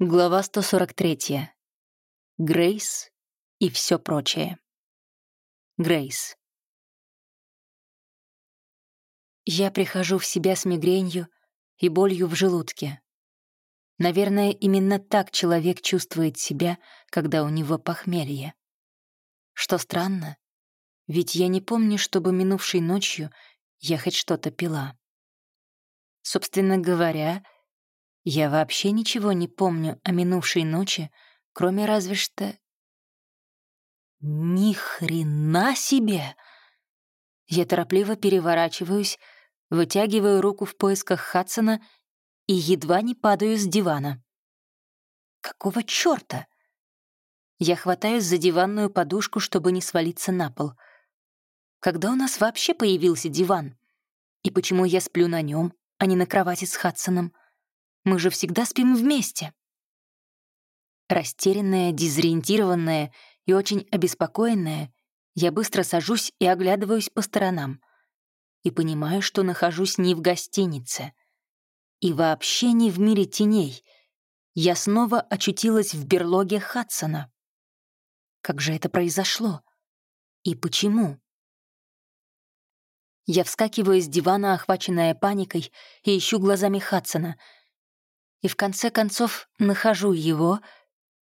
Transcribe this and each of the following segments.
Глава 143. Грейс и все прочее. Грейс. Я прихожу в себя с мигренью и болью в желудке. Наверное, именно так человек чувствует себя, когда у него похмелье. Что странно, ведь я не помню, чтобы минувшей ночью я хоть что-то пила. Собственно говоря, я вообще ничего не помню о минувшей ночи, кроме разве что... Ни хрена себе! Я торопливо переворачиваюсь, вытягиваю руку в поисках Хадсона и едва не падаю с дивана. Какого чёрта? Я хватаюсь за диванную подушку, чтобы не свалиться на пол. Когда у нас вообще появился диван? И почему я сплю на нем, а не на кровати с Хадсоном? Мы же всегда спим вместе». Растерянная, дезориентированная и очень обеспокоенная, я быстро сажусь и оглядываюсь по сторонам. И понимаю, что нахожусь не в гостинице. И вообще не в мире теней. Я снова очутилась в берлоге Хадсона. Как же это произошло? И почему? Я вскакиваю с дивана, охваченная паникой, и ищу глазами Хадсона — и в конце концов нахожу его,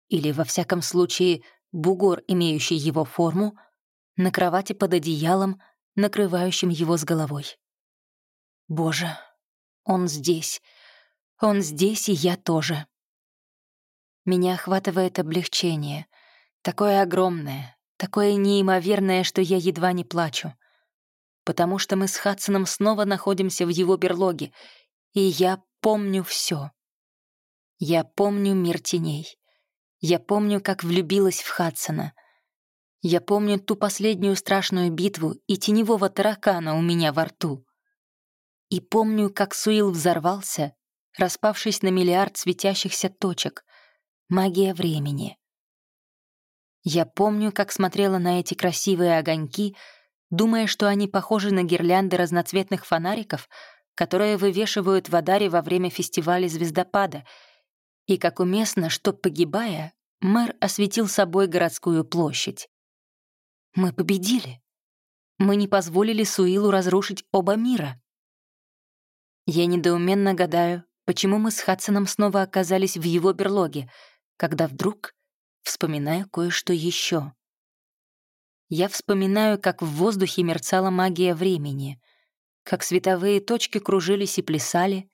или, во всяком случае, бугор, имеющий его форму, на кровати под одеялом, накрывающим его с головой. Боже, он здесь. Он здесь, и я тоже. Меня охватывает облегчение. Такое огромное, такое неимоверное, что я едва не плачу. Потому что мы с Хадсоном снова находимся в его берлоге, и я помню все. Я помню мир теней. Я помню, как влюбилась в Хадсона. Я помню ту последнюю страшную битву и теневого таракана у меня во рту. И помню, как Суил взорвался, распавшись на миллиард светящихся точек. Магия времени. Я помню, как смотрела на эти красивые огоньки, думая, что они похожи на гирлянды разноцветных фонариков, которые вывешивают в Адаре во время фестиваля звездопада — и как уместно, что, погибая, мэр осветил собой городскую площадь. Мы победили. Мы не позволили Суилу разрушить оба мира. Я недоуменно гадаю, почему мы с Хадсоном снова оказались в его берлоге, когда вдруг вспоминаю кое-что еще. Я вспоминаю, как в воздухе мерцала магия времени, как световые точки кружились и плясали,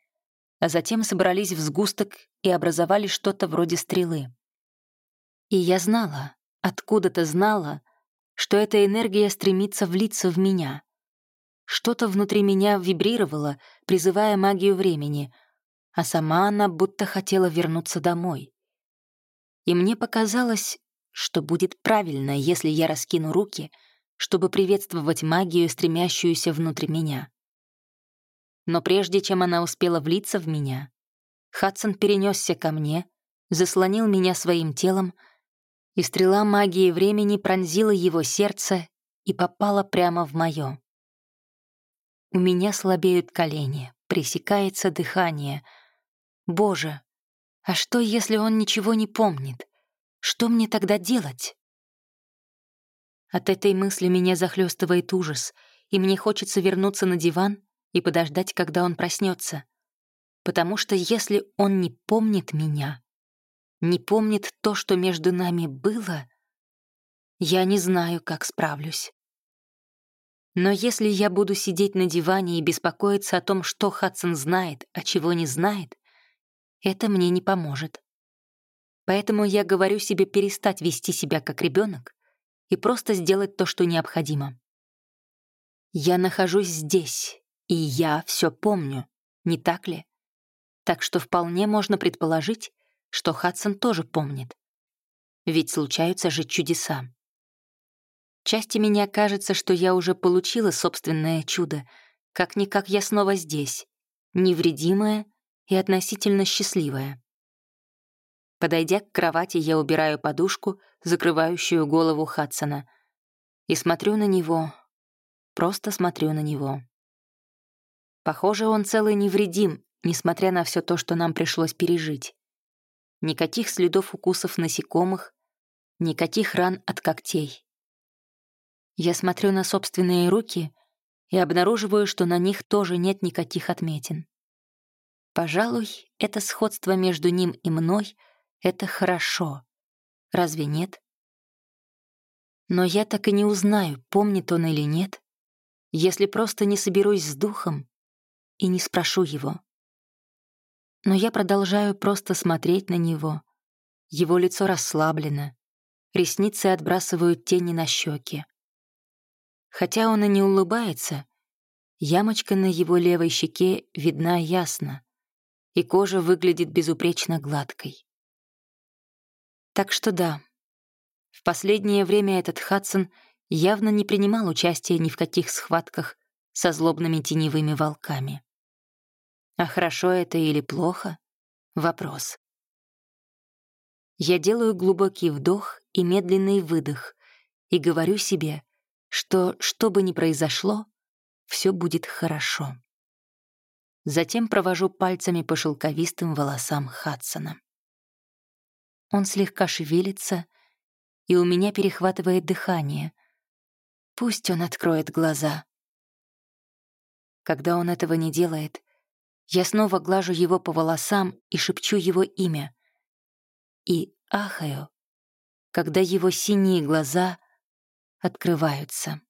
а затем собрались в сгусток и образовали что-то вроде стрелы. И я знала, откуда-то знала, что эта энергия стремится влиться в меня. Что-то внутри меня вибрировало, призывая магию времени, а сама она будто хотела вернуться домой. И мне показалось, что будет правильно, если я раскину руки, чтобы приветствовать магию, стремящуюся внутрь меня. Но прежде чем она успела влиться в меня, Хадсон перенесся ко мне, заслонил меня своим телом, и стрела магии времени пронзила его сердце и попала прямо в мое. У меня слабеют колени, пресекается дыхание. Боже, а что, если он ничего не помнит? Что мне тогда делать? От этой мысли меня захлестывает ужас, и мне хочется вернуться на диван и подождать, когда он проснется. Потому что если он не помнит меня, не помнит то, что между нами было, я не знаю, как справлюсь. Но если я буду сидеть на диване и беспокоиться о том, что Хадсон знает, а чего не знает, это мне не поможет. Поэтому я говорю себе перестать вести себя как ребенок и просто сделать то, что необходимо. Я нахожусь здесь, и я все помню, не так ли? Так что вполне можно предположить, что Хадсон тоже помнит. Ведь случаются же чудеса. Части меня кажется, что я уже получила собственное чудо. Как-никак я снова здесь, невредимая и относительно счастливая. Подойдя к кровати, я убираю подушку, закрывающую голову Хадсона, и смотрю на него, просто смотрю на него. Похоже, он целый невредим, несмотря на все то, что нам пришлось пережить. Никаких следов укусов насекомых, никаких ран от когтей. Я смотрю на собственные руки и обнаруживаю, что на них тоже нет никаких отметин. Пожалуй, это сходство между ним и мной — это хорошо. Разве нет? Но я так и не узнаю, помнит он или нет, если просто не соберусь с духом и не спрошу его. Но я продолжаю просто смотреть на него. Его лицо расслаблено, ресницы отбрасывают тени на щеки. Хотя он и не улыбается, ямочка на его левой щеке видна ясно и кожа выглядит безупречно гладкой. Так что да, в последнее время этот Хадсон явно не принимал участия ни в каких схватках со злобными теневыми волками. А хорошо это или плохо — вопрос. Я делаю глубокий вдох и медленный выдох и говорю себе, что, что бы ни произошло, все будет хорошо. Затем провожу пальцами по шелковистым волосам Хадсона. Он слегка шевелится, и у меня перехватывает дыхание. Пусть он откроет глаза. Когда он этого не делает, я снова глажу его по волосам и шепчу его имя. И ахаю, когда его синие глаза открываются.